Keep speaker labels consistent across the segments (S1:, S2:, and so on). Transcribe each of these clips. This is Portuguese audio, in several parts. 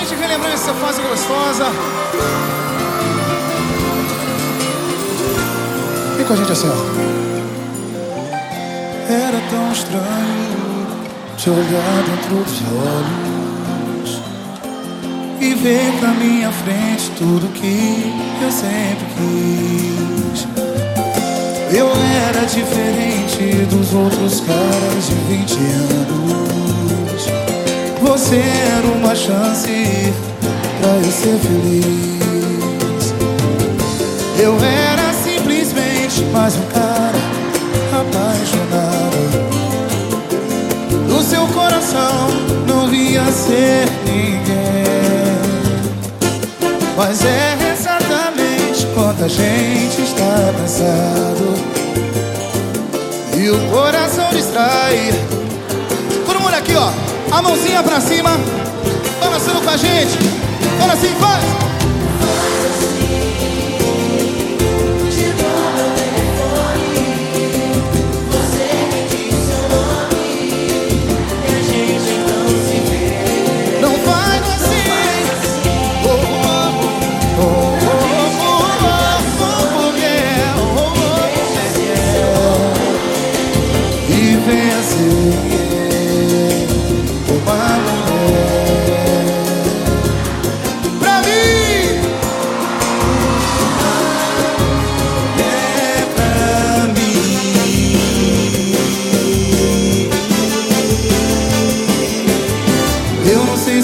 S1: gente relembrar essa fase gostosa. Vem com a gente assim, ó. Era tão estranho te olhar dentro dos olhos e ver na minha frente tudo que eu sempre quis. Eu era diferente dos outros caras de 20 anos. Você era uma chance pra eu ser feliz. Eu era simplesmente mais um cara apaixonado. No seu coração não via ser ninguém. Mas é exatamente quando a gente está cansado e o coração distrai. Todo mundo aqui, ó, a mãozinha pra cima, balançando com a gente. Fala assim, faz.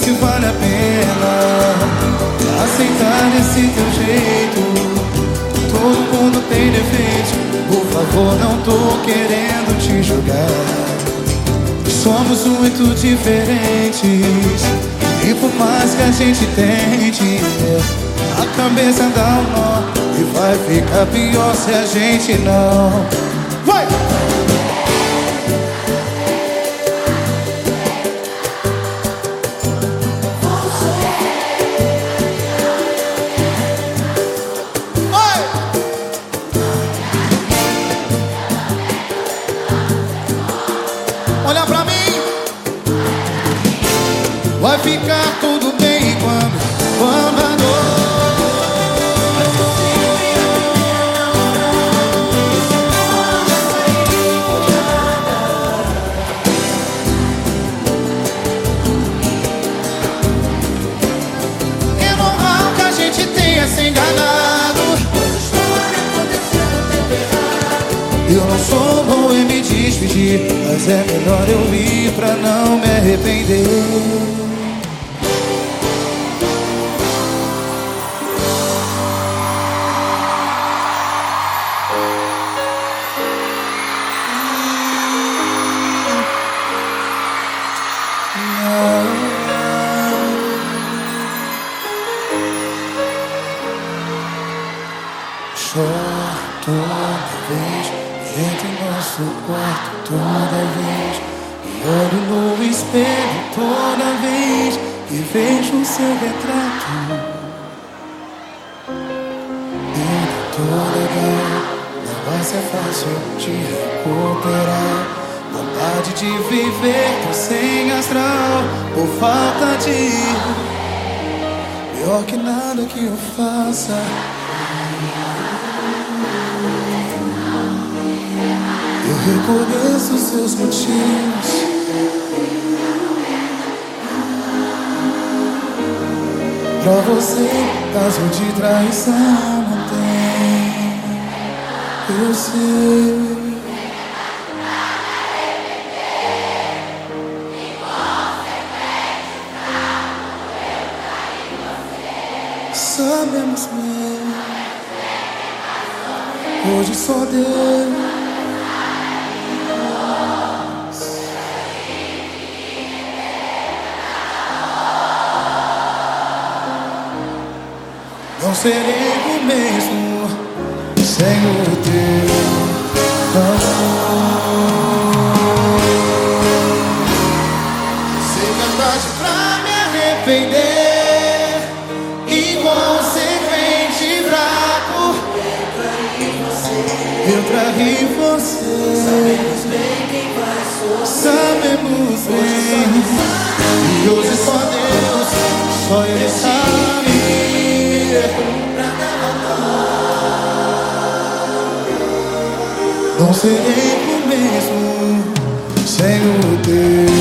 S1: Se vale a pena aceitar esse teu jeito. Todo mundo tem defeito. Por favor, não tô querendo te julgar. Somos muito diferentes. E por mais que a gente tente, a cabeça dá um nó. E vai ficar pior se a gente não. Vai! Ficar tudo bem quando, quando a É normal que a gente tenha se enganado. Eu não sou bom em me despedir, mas é melhor eu ir pra não me arrepender. Toda vez que entro em nosso quarto toda vez. E olho no espelho toda vez que vejo o seu retrato. Não tô legal, não vai ser fácil te recuperar. Vontade de viver tô sem astral por falta de Pior que nada que eu faça Eu reconheço os seus motivos. Pra você, caso de traição não tem. Eu sei. Sabemos bem. Hoje só Deus. Não serei o mesmo sem o teu amor. Ser capaz pra me arrepender, contrari você. Sabemos bem quem passou. Sabemos bem. E hoje só Deus, só Ele sabe. Não serei o mesmo sem o Deus.